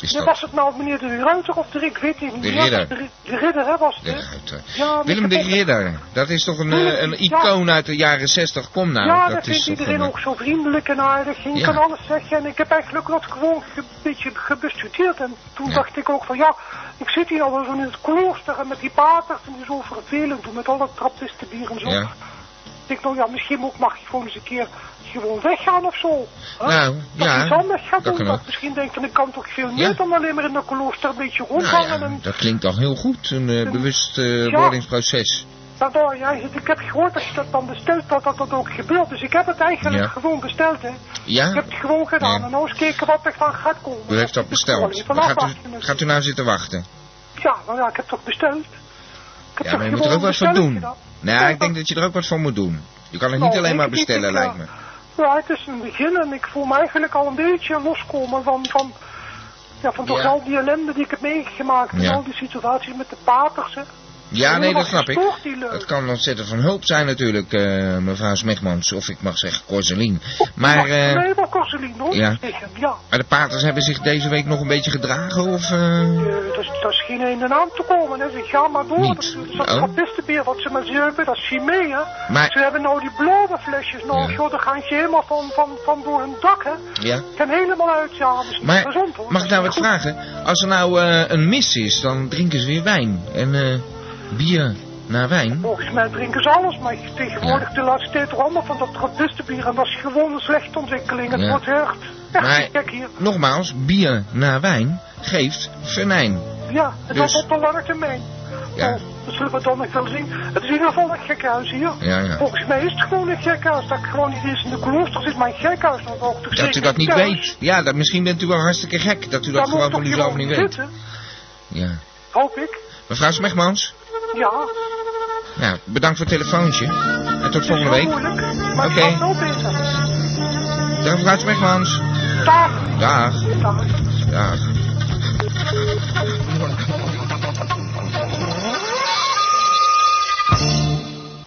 Is ja, dat? was het nou meneer de Ruiter of de ik weet het niet. De Ridder. De, de Ridder, hè, was het. De? Ruiter. Ja, Willem de Ridder, dat is toch een, eh, een ja. icoon uit de jaren 60. Kom nou, ja, dat dat is vindt iedereen een... ook zo vriendelijk en aardig. Je kan alles zeggen. En ik heb eigenlijk wat gewoon ge- een beetje gebestudeerd. En toen dacht ik ook van ja, ik zit hier al zo in het klooster en met die paters en die zo vervelend doen met al dat trappistenbier en zo. Ja. Ik denk nou ja, misschien ook mag je gewoon eens een keer gewoon weggaan of zo. hè? Nou, Dat ja, iets anders gaat dat doen. Dat misschien denken, ik kan toch veel Ja. meer dan alleen maar in een klooster een beetje Nou rondhangen. ja, en dat klinkt al heel goed, een eh, bewustwordingsproces. Daardoor, ja, ik heb gehoord dat je dat dan bestelt, dat dat, dat ook gebeurt. Dus ik heb het eigenlijk Ja. gewoon besteld, hè. Ja? Ik heb het gewoon gedaan. Ja. En nou eens kijken wat er van gaat komen. U heeft dat besteld. gaat, u, gaat u nou zitten wachten? Ja, nou ja, ik heb toch besteld. Ik Ja, toch maar je moet er ook wat voor doen. Nou, Ja, ik denk dat je er ook wat voor moet doen. Je kan het Nou, niet alleen ik maar bestellen, ik, lijkt eh, me. Ja, het is een begin en ik voel me eigenlijk al een beetje loskomen van, van, ja, van toch Ja. al die ellende die ik heb meegemaakt. En Ja. al die situaties met de paters, hè. Ja, nee, dat snap ik. Het kan ontzettend van hulp zijn natuurlijk, eh, mevrouw Smegmans. Of ik mag zeggen Corselien. Maar, eh, nee, maar Corselien, hoor. ja. Maar de paters hebben zich deze week nog een beetje gedragen, of... eh, Eh, dat, is, geen einde aan te komen. Hè. Ze gaan maar door. Niet? Dat is dat Oh. trappistenbeer wat ze maar zuipen, dat is chimee, hè. Maar- Ze hebben nou die blauwe flesjes nog, Ja. joh, daar gaan ze helemaal van, van, van door hun dak, hè. Ja. Gaan helemaal uit, ja, dat is Maar, gezond, hoor. mag ik nou wat vragen? Als er nou een mis is, dan drinken ze weer wijn. En eh, bier naar wijn. Volgens mij drinken ze alles, maar tegenwoordig de laatste tijd toch allemaal van dat trappistenbier. En dat is gewoon een slechte ontwikkeling. Het Ja. wordt echt, echt Maar- gek hier. Nogmaals, bier naar wijn geeft venijn. Ja, en dus- dat op de lange termijn. Ja. Oh, dat zullen we dan nog wel zien. Het is in ieder geval een gekhuis hier. Ja, ja. Volgens mij is het gewoon een gekhuis. Dat ik gewoon niet eens in de klooster zit, maar een gekhuis. Dan ook toch Dat u dat niet thuis. weet. Ja, dat, misschien bent u wel hartstikke gek dat u dat gewoon van uzelf gewoon niet weet. zitten. Ja. Hoop ik. Mevrouw Smegmans, Ja. nou, bedankt voor het telefoontje. En tot volgende week. Oké. beter. Dag mevrouw Smegmans. Dag. Dag. Dag.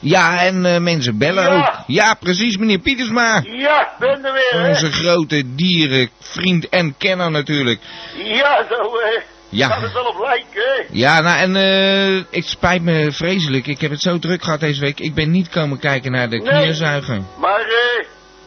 Ja, en eh, mensen bellen Ja. ook. Ja, precies, meneer Pietersma. Ja, ik ben er weer, hè. Onze grote dierenvriend en kenner natuurlijk. Ja, zo, eh. Ja. Kan het wel op lijken, hè. Ja, nou en eh het spijt me vreselijk. Ik heb het zo druk gehad deze week. Ik ben niet komen kijken naar de Nee. knierzuiger. Maar, eh,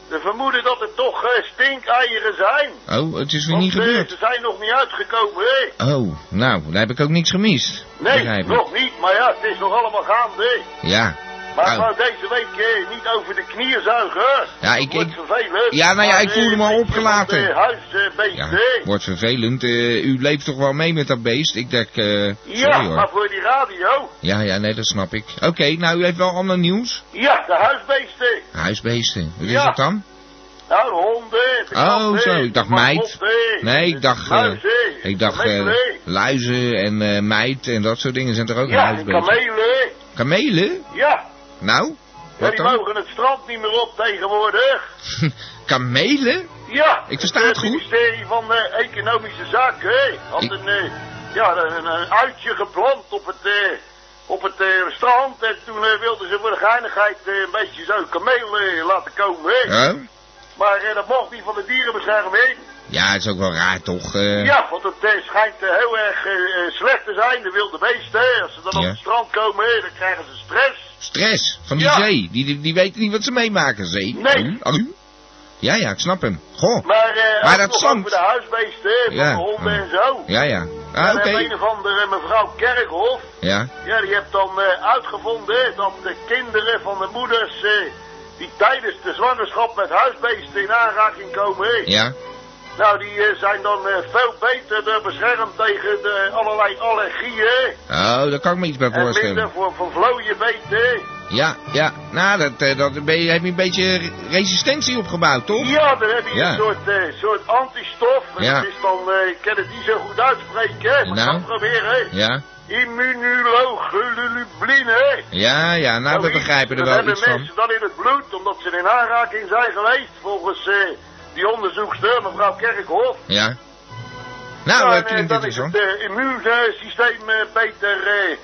we vermoeden dat het toch eh, stinkeieren zijn. Oh, het is weer Want, niet eh, gebeurd. ze zijn nog niet uitgekomen, hè. Oh, nou, daar heb ik ook niks gemist. Nee, ik. nog niet, maar ja, het is nog allemaal gaande. Ja. Maar Oh. wou deze week eh, niet over de knierzuiger. Ja, ik- wordt vervelend. Ja, nou ja, ik voelde eh, me opgelaten. huisbeesten, Ja, wordt vervelend. Eh, u leeft toch wel mee met dat beest? Ik denk, eh Ja, maar voor die radio. Ja, ja, nee, dat snap ik. Oké, nou, u heeft wel ander nieuws? Ja, de huisbeesten. Huisbeesten. Wat is dat dan? Nou, de honden, de Oh, zo, ik dacht meid. Nee, ik dacht, eh, ik dacht eh, luizen en eh meid en dat soort dingen zijn er ook Ja, huisbeesten. kamelen. Kamelen? Ja, Nou, ja die mogen het strand niet meer op tegenwoordig. Kamelen? Ja, Ik versta het het goed. ministerie van eh, Economische Zaken had Ik- een, eh, ja, een, een uitje geplant op het, eh, op het strand. En toen wilden ze voor de geinigheid een beetje zo kameel laten komen. Maar eh, dat mocht niet van de dierenbescherming. Ja, het is ook wel raar toch? eh. Ja, want het eh, schijnt heel erg eh, slecht te zijn, de wilde beesten. Als ze dan Ja. op het strand komen, dan krijgen ze stress. Stress van die Ja. zee. Die, die, die weten niet wat ze meemaken, zee. Nee. Oh, oh. Ja, ja, ik snap hem. Goh. Maar, Maar dat zand- over de huisbeesten, Ja. de honden en zo. Ja, ja. Ah, oké. dan een of andere mevrouw Kerkhoff, Ja. ja, die heeft dan uitgevonden dat de kinderen van de moeders die tijdens de zwangerschap met huisbeesten in aanraking komen, Ja. nou die eh, zijn dan eh, veel beter eh, beschermd tegen de allerlei allergieën Oh, daar kan ik me iets bij en minder voorstellen. voor, voor vlooienbeten. Ja, ja. Nou, dat, dat ben je, heb je een beetje re- resistentie opgebouwd, toch? Ja, dan heb je Ja. een soort, soort antistof. Ja. dat is dan, ik kan het niet zo goed uitspreken, maar Nou. ik kan het proberen. Ja. Immunoglobulin. Ja, ja, nou, we Zoiets. begrijpen er wel hebben iets van. mensen dan in het bloed, omdat ze in aanraking zijn geweest, volgens eh, die onderzoekster, mevrouw Kerkhoff. Ja. Nou, eh, en, klinkt dan is het eh, immuunsysteem eh, beter, eh,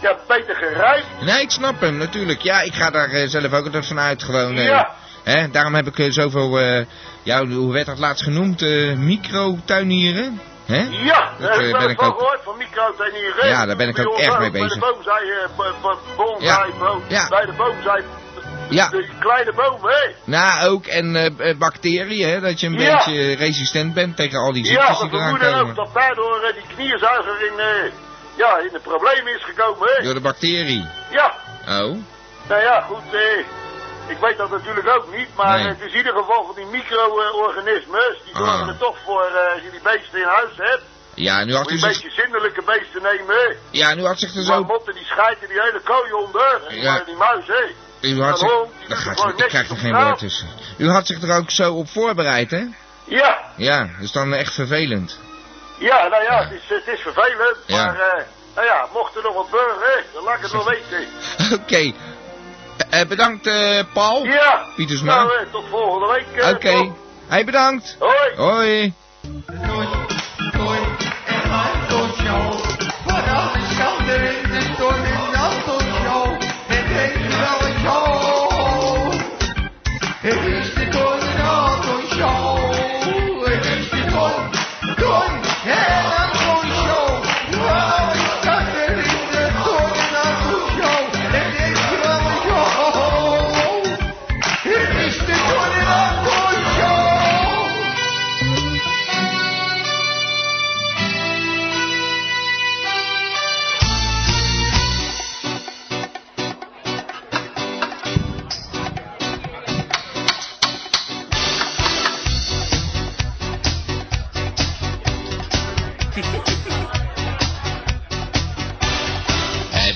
ja, beter gerijpt. Nee, ik snap hem, natuurlijk. Ja, ik ga daar eh, zelf ook altijd vanuit, gewoon. eh, Ja. Hè, daarom heb ik eh, zoveel, eh, ja, hoe werd dat laatst genoemd? eh microtuinieren? Hè? Ja, Dat, daar eh, heb ik ben ook- gehoord, van microtuinieren. Ja, daar ben ik ook erg mee Bij de bezig. boomzij, bonsai, Ja. boom- Ja. bij de boomzij, Ja. de kleine bomen, hè. Nou, ook en eh, bacteriën, hè, dat je een Ja. beetje resistent bent tegen al die Ja, ziektes we die eraan vermoeden ook komen. dat daardoor eh, die knierzuiger in, eh, ja, in de problemen is gekomen, hè. Door de bacterie. Ja, Oh. nou ja, goed, eh, ik weet dat natuurlijk ook niet, maar Nee. het is in ieder geval van die micro-organismes, die Ah. zorgen er toch voor, eh, als je die beesten in huis hebt, Ja, nu had u een zich, beetje zindelijke beesten nemen, ja, nu had zich er Die zo, marmotten, die schijten die hele kooi onder, en Ja. die, die muis, hè. u had zich, die doet gaat, ik krijg er geen woord tussen. U had zich er ook zo op voorbereid, hè? Ja, Ja, is dan echt vervelend. ja, nou ja, Ja. Het, is, het is vervelend, Ja. maar, eh, nou ja, mocht er nog wat hè, dan laat ik het wel weten. Oké. Eh, bedankt, eh, Paul. Ja, Pietersma. nou, tot volgende week. Oké. Hey, bedankt. Hoi. Hoi.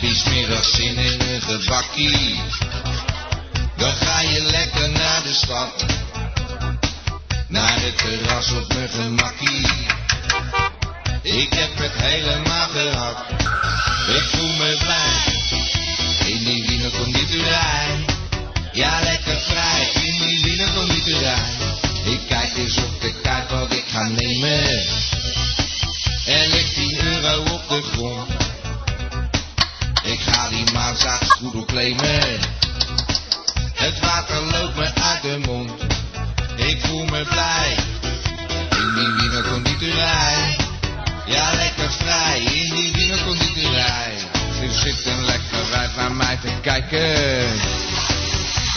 Je smiddags zin in een gebakkie? Dan ga je lekker naar de stad. Naar het terras op mijn gemakkie. Ik heb het helemaal gehad. Ik voel me blij. In die Wiener conditorij. Ja, lekker vrij. In die Wiener conditorij. Ik kijk eens op de kaart wat ik ga nemen. Er ligt Het water loopt me uit de mond. Ik voel me blij. In die Wiener conditorij. Ja, lekker vrij. In die Wiener conditorij. Er zit een lekker wijf naar mij te kijken.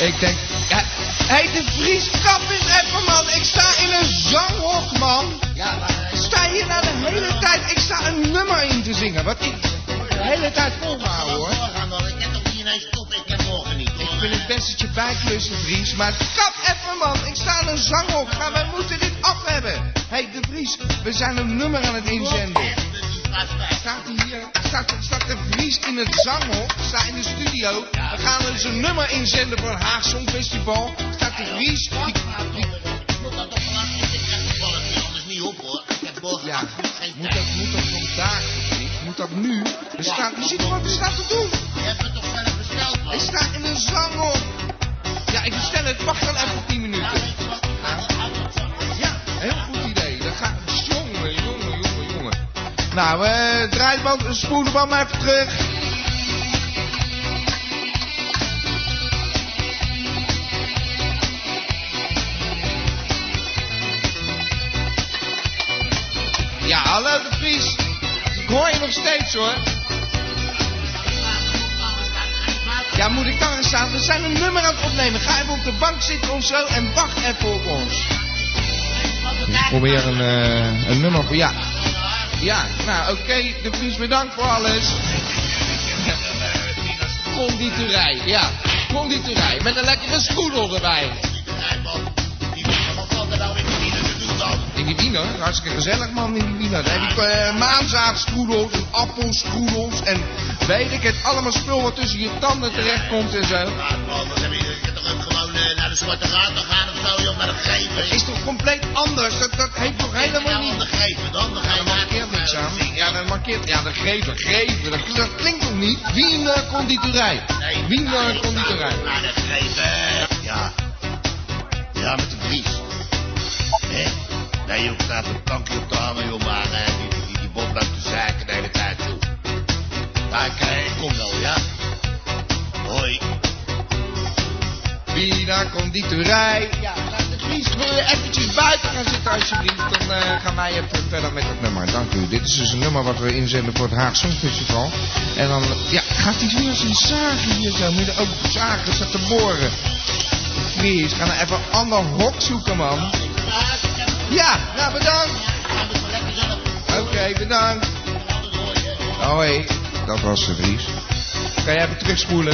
Ik denk, hé, hey, de Vries, kap eens even, man. Ik sta in een zanghok, man. Ja, maar... Ik sta hier nou de hele tijd, ik sta een nummer in te zingen. Wat ik de hele tijd volgehouden, hoor. Ineens stop, ik niet. Ik wil het best dat je bijklussen, Vries, maar kap even, man. Ik sta in een zanghok. Gaan wij moeten dit af hebben. Hé, hey, de Vries, we zijn een nummer aan het inzenden. Staat hij hier, staat, staat de Vries in het zanghok, staat in de studio. We gaan dus een nummer inzenden voor het Haag Songfestival. Staat de Vries, die, die- ik ballen niet op hoor. Ik heb morgen ja, moet dat, moet dat vandaag? Moet dat nu? Er staat, je ziet wat er staat te doen. Hij staat in een zanghok. Ja, ik bestel het, wacht dan even 10 minuten. Ja, heel goed idee. Dat gaat, jongen, jongen, jongen, jongen. Nou, eh, draai de band, spoel de band maar even terug. Ja, hallo de Vries. Ik hoor je nog steeds hoor. Ja, moet ik gaan staan? We zijn een nummer aan het opnemen. Ga even op de bank zitten of zo en wacht even op ons. Ik probeer een, eh, een nummer voor... Ja. Ja, nou oké. De Vries, bedankt voor alles. Conditorij, ja. Conditorij. Met een lekkere spoedel erbij. Die wiener, hartstikke gezellig man in die wiener. Daar heb ik uh, maanzaadstroedels en appelstroedels en weet ik het, allemaal spul wat tussen je tanden terechtkomt en zo. Ja, man, dan heb je, toch ook gewoon eh, naar de Zwarte Gaten gaan of zo, joh, naar de geven. Is toch compleet anders? Dat, dat heeft toch helemaal Ja, niet... de geven dan, dan ga je Dat markeert niks aan. Ja, dat markeert... Ja, de greven, greven. Dat, dat klinkt toch niet? Wiener conditorij. Nee, Wiener conditorij. Naar de geven. Ja. Ja, met de Vries. Hè? Nee, je staat een tankje op de hangen, joh, maar eh, die, die, die, die te zaken de hele tijd, joh. Maar ik kom wel, ja? Hoi. Pina conditorij. Ja, laat de wil je eventjes buiten gaan zitten alsjeblieft. Dan eh, gaan wij even verder met het nummer. Dank u. Dit is dus een nummer wat we inzenden voor het Haag Songfestival. En dan, ja, gaat hij weer zijn zagen hier zo. Moet je ook zagen, staat te boren. Vries, ga nou even een ander hok zoeken, man. Ja, nou bedankt. Oké, bedankt. Hoi, dat was de Vries. Kan jij even terugspoelen?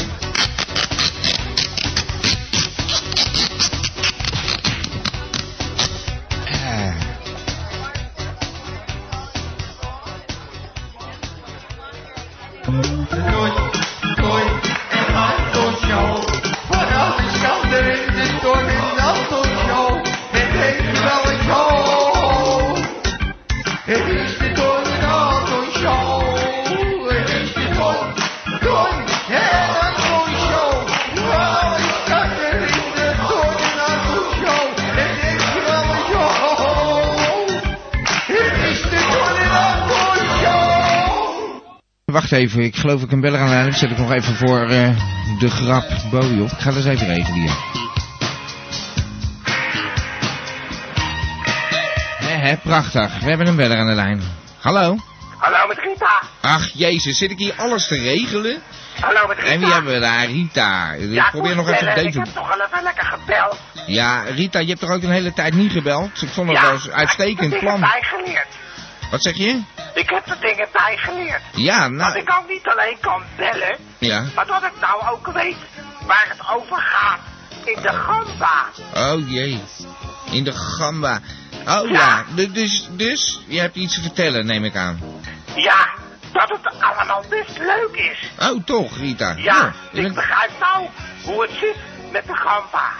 Wacht even, ik geloof ik een beller aan de lijn. Zet ik nog even voor eh, de grap Bowie op. Ik ga dat eens even regelen hier. Hè, hè, prachtig. We hebben een beller aan de lijn. Hallo? Hallo met Rita. Ach, jezus, zit ik hier alles te regelen? Hallo met Rita. En wie hebben we daar? Rita. Ik Ja, probeer nog even bellen. deze... Ik heb toch al even lekker gebeld. Ja, Rita, je hebt toch ook een hele tijd niet gebeld? Ik vond het wel eens een uitstekend ik heb er plan. bijgeleerd. Wat zeg je? Ik heb er dingen bijgeleerd. Ja, Dat nou... ik ook niet alleen kan bellen, Ja. maar dat ik nou ook weet waar het over gaat. In de gamba. Oh jee. In de gamba. Oh ja, Du- dus, dus je hebt iets te vertellen, neem ik aan. Ja, dat het allemaal best leuk is. Oh, toch, Rita? Ja, je ik begrijp nou hoe het zit met de gamba.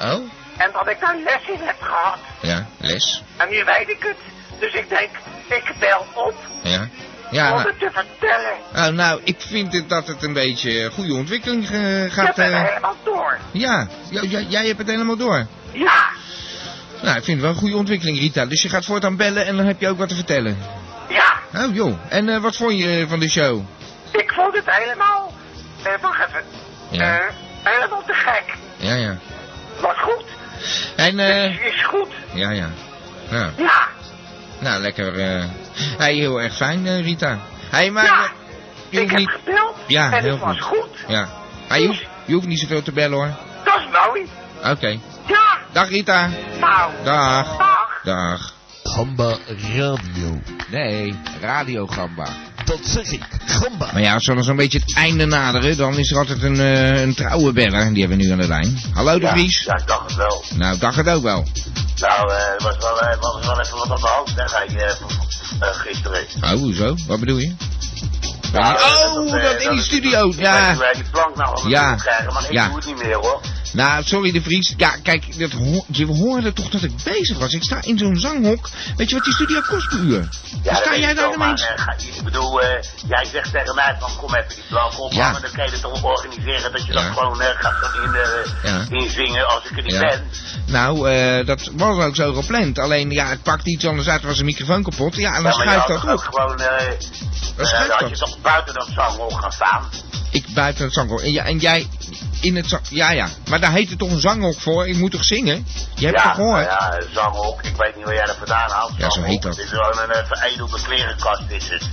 Oh, En dat ik daar les in heb gehad. ja, les. En nu weet ik het. Dus ik denk, ik bel op Ja. Ja, om nou, het te vertellen. oh, nou, ik vind het dat het een beetje goede ontwikkeling Je gaat... bent eh, helemaal door. ja, ja, jij hebt het helemaal door. Ja, Nou, ik vind het wel een goede ontwikkeling, Rita. Dus je gaat voortaan bellen en dan heb je ook wat te vertellen. ja. Oh, joh. En eh, wat vond je van de show? Ik vond het helemaal... eh wacht even. Ja. Helemaal te gek. Ja, ja. Was goed. En, eh... Is goed. Ja, ja. Ja. Ja. Nou, lekker. eh Hey, heel erg fijn, eh, Rita. Hey, maar. Ja. eh, je Ik heb niet. gebeld. Ja, en heel het was goed. goed. Ja. Je hoeft, je hoeft niet zoveel te bellen hoor. Dat is mooi. Oké. Ja. Dag Rita. Nou. Dag. Dag. Dag. Gamba Radio. Nee, Radio Gamba. Dat zeg ik. Gamba. Maar ja, als we dan zo'n beetje het einde naderen, dan is er altijd een, eh, een trouwe beller. En die hebben we nu aan de lijn. Hallo de Ja, Vries. Ja, ik dacht het wel. Nou, dag het ook wel. Nou, eh, er was wel, eh, was wel even wat aan de hand, eh, eh, gisteren. Oh, hoezo? Wat bedoel je? Ja, oh, eh, dat in die studio. Ik Ja. die plank nou Ja. krijgen, maar ik Ja. doe het niet meer, hoor. Nou, sorry de Vries. Ja, kijk, dat ho- je hoorde toch dat ik bezig was. Ik sta in zo'n zanghok. Weet je wat die studio kost per uur? Ja, sta jij daar ineens? eh, ga- ik bedoel, eh, jij zegt tegen mij van kom even die plank ophangen, Ja. dan kan je het toch organiseren dat je Ja. dat gewoon eh, gaat gaan in, eh, Ja. inzingen als ik er niet ben. Nou, eh, dat was ook zo gepland. Alleen, ja, het pakte iets anders uit. Er was een microfoon kapot. Ja, en dan schuift dat ook op. gewoon, eh, Dan eh, schuift dat. je toch buiten dat zanghol gaan staan. Ik buiten het zanghok. En, en jij in het zang... Ja, ja. Maar daar heet het toch een zanghok voor? Ik moet toch zingen? Je hebt ja, het toch gehoord? ja, zanghok, ik weet niet waar jij dat vandaan haalt. Ja, zo heet dat. Het is gewoon een uh, veredelde klerenkast, is het.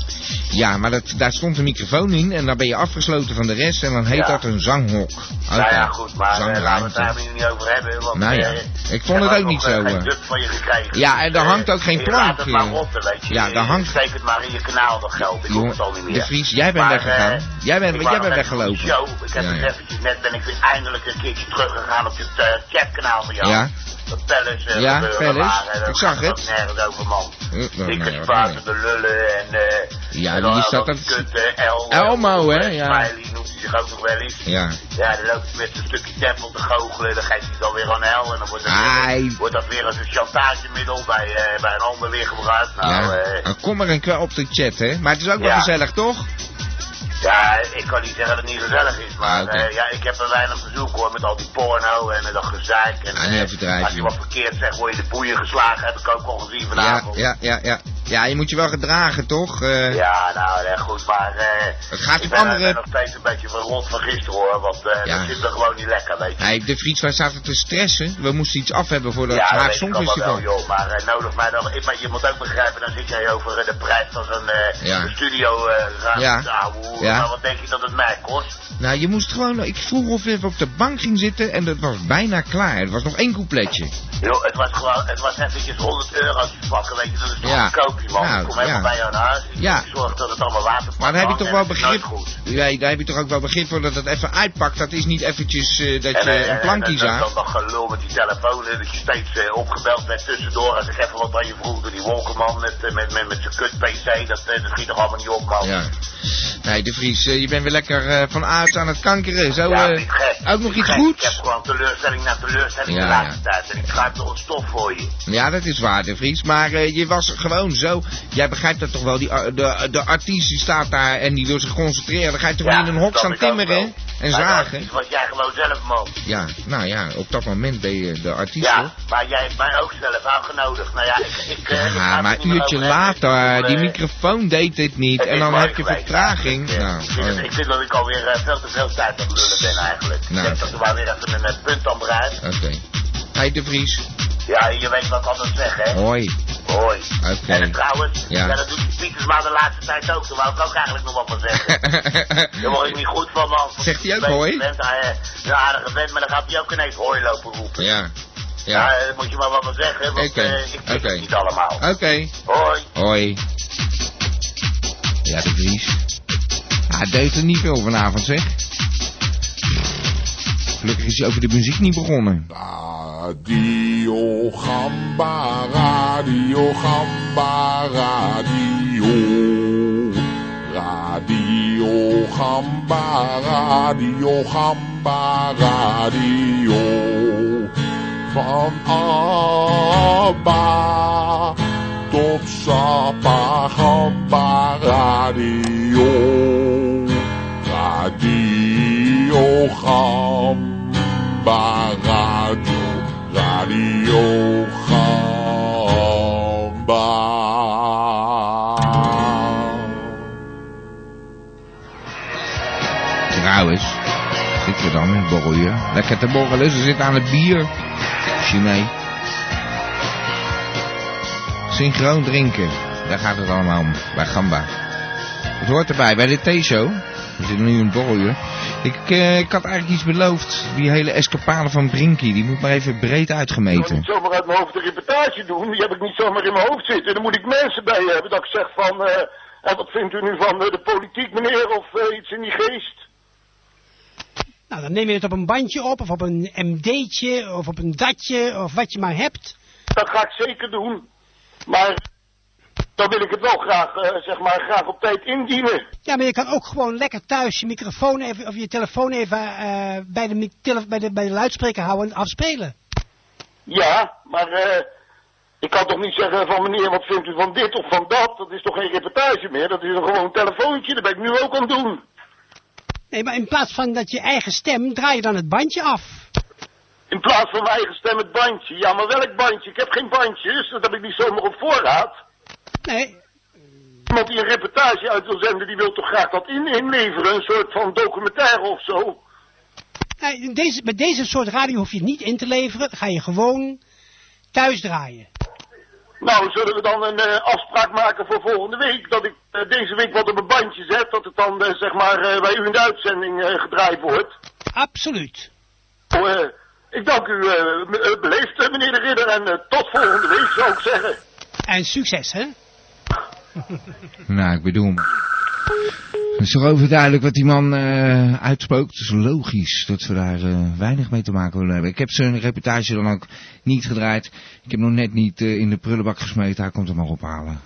Ja, maar dat, daar stond een microfoon in. En dan ben je afgesloten van de rest. En dan heet Ja. dat een zanghok. Nou ja, goed, maar eh, laten we het daar nu niet over hebben. Want, Nou ja, eh, ik vond het ook niet eh, zo, geen dub van je gekregen. Ja, en daar Dus, hangt ook geen plank, maar weet je. Ja, daar hangt- Steek het maar in je kanaal, dat geld. Ik hoef het al niet meer. de Vries, jij bent weggegaan. Jij bent- jij bent weggelopen. Show. Ik heb het eventjes, net ben ik weer eindelijk een keertje teruggegaan op het eh, chatkanaal van jou. Ja. Dat Palace eh, Ja, Palace. eh, Ik zag het. nergens over, man. Eh, nou, Dikke nee, spuiten, de lullen en... eh Ja, en die staat dat kut, El, Elmo, hè, ja. Smiley noemt hij zich ook nog wel eens. Ja. Ja, dan loopt hij met zo'n stukje tempel te goochelen, dan geeft hij het alweer aan hel en dan wordt dat, wordt dat weer als een chantagemiddel bij, bij een ander weer gebruikt. Nou, ja. Nou, kom maar een keer op de chat, hè. Maar het is ook wel gezellig, toch? Ja, ik kan niet zeggen dat het niet gezellig is, maar Ah, eh, ja, ik heb er weinig verzoek hoor, met al die porno en eh, dat gezeik. En, als je wat verkeerd zegt, word je de boeien geslagen, heb ik ook al gezien vanavond. ja, ja, ja. Ja, je moet je wel gedragen, toch? Eh, Ja, nou, ja, goed, maar eh Het gaat ik ben, andere- ben nog steeds een beetje verrot van gisteren hoor, want eh Ja. dat zit er gewoon niet lekker, weet je. Hey, de Vries, wij zaten te stressen. We moesten iets af hebben voor dat ja, Haag Songfestival. wel, joh, maar eh, nodig mij dan, ik, maar je moet ook begrijpen, dan zit jij over eh, de prijs van zo'n eh, Ja. studio eh Ja. Ja. maar wat denk je dat het mij kost? Nou, je moest gewoon... Ik vroeg of je even op de bank ging zitten en dat was bijna klaar. Er was nog één coupletje. Joh, het was gewoon, het was eventjes 100 euro's pakken, weet je, dat is toch Ja. goedkoop, man. Nou, ik kom helemaal ja. bij jou naar huis, ik Ja. zorg dat het allemaal water Maar daar heb je toch wel begrip... goed. Ja, daar heb je toch ook wel begrip voor dat het even uitpakt. Dat is niet eventjes eh, dat je En, eh, een plankje en, zaagt. dan nog gelul met die telefoon, dat je steeds eh, opgebeld werd tussendoor. Als ik even wat aan je vroeg door die wolkenman met, met, met, met zijn kut PC, dat, dat schiet toch allemaal niet op, man. Ja. Nee, de Vries, eh, je bent weer lekker eh, van aard aan het kankeren. Zo, Ja, eh, niet gek. ook nog Niet iets gek. goeds? Ik heb gewoon teleurstelling na teleurstelling Ja, de laatste ja. tijd. En ik schrijf toch een stof voor je. Ja, dat is waar, de Vries. Maar je was gewoon zo... Jij begrijpt dat toch wel? Die, de, de artiest die staat daar en die wil zich concentreren. Dan ga je toch niet in een hok staan timmeren en Maar zagen? Dat was jij gewoon zelf, man. Ja, nou ja, op dat moment ben je de artiest, Ja, hoor. maar jij hebt mij ook zelf uitgenodigd. Nou ja, ik... ik ik ga Ja, maar een uurtje later, die microfoon deed dit niet. En dan heb je vertraging. Nou, ik, vind, oh, ik vind dat ik alweer eh, veel te veel tijd aan het lullen ben eigenlijk. Nou. Ik heb toch wel weer even een punt aan bereid. oké. Hey, de Vries. Ja, je weet wat ik altijd zeg, hè? Hoi. Hoi. Oké. En trouwens, Ja. ja. dat doet die Pietersma de laatste tijd ook. Daar wou ik ook eigenlijk nog wat van zeggen. Daar word ik niet goed van, man. Zegt hij ook hoi? Vent, hij, eh, een aardige vent, maar dan gaat hij ook ineens hoi lopen roepen. ja. Ja, Ja. daar moet je maar wat van zeggen, want eh, ik weet oké. het niet allemaal. Oké. Hoi. Hoi. Ja, de Vries. Het deed er niet veel vanavond, zeg. Gelukkig is hij over de muziek niet begonnen. Radio Gamba, Radio Gamba, Radio. Radio Gamba, Radio Gamba, Radio. Van Abba Sapa Gamba, Radio. Radio Gamba, Radio, Radio Gamba. Trouwens, zitten we dan in het borrelje. Lekker te borrelen, ze zitten aan het bier. Chimay. Synchroon drinken, daar gaat het allemaal om, bij Gamba. Het hoort erbij, bij de theeshow. We zitten nu in het borrelje. Ik, eh, ik had eigenlijk iets beloofd, die hele escapade van Brinkie, die moet maar even breed Ik kan uitgemeten. niet zomaar uit mijn hoofd een reportage doen. Die heb ik niet zomaar in mijn hoofd zitten. Dan moet ik mensen bij hebben dat ik zeg van... eh, en wat vindt u nu van eh, de politiek, meneer, of eh, iets in die geest? Nou, dan neem je het op een bandje op, of op een MD'tje, of op een datje, of wat je maar hebt. Dat ga ik zeker doen. Maar dan wil ik het wel graag, eh, zeg maar, graag op tijd indienen. Ja, maar je kan ook gewoon lekker thuis je microfoon even, of je telefoon even eh, bij, de, bij, de, bij de luidspreker houden en afspelen. Ja, maar eh, ik kan toch niet zeggen van meneer, wat vindt u van dit of van dat? Dat is toch geen reportage meer? Dat is een gewoon telefoontje, dat ben ik nu ook aan het doen. Nee, maar in plaats van dat je eigen stem, draai je dan het bandje af. In plaats van mijn eigen stem het bandje. Ja, maar welk bandje? Ik heb geen bandjes, dat heb ik niet zomaar op voorraad. Nee, Iemand die een reportage uit wil zenden, die wil toch graag dat in inleveren? Een soort van documentaire of zo? nee deze, met deze soort radio hoef je het niet in te leveren. Dan ga je gewoon thuis draaien. Nou, zullen we dan een eh, afspraak maken voor volgende week? Dat ik eh, deze week wat op een bandje zet, dat het dan eh, zeg maar bij u in de uitzending gedraaid wordt. Absoluut. Oh, ik dank u eh, eh, beleefd, eh, meneer de Ridder, en tot volgende week zou ik zeggen. En succes, hè? Nou, ik bedoel... Het is toch overduidelijk wat die man eh uitspookt. Het is logisch dat we daar eh, weinig mee te maken willen hebben. Ik heb zijn reportage dan ook niet gedraaid. Ik heb nog net niet eh, in de prullenbak gesmeten. Hij komt er maar ophalen.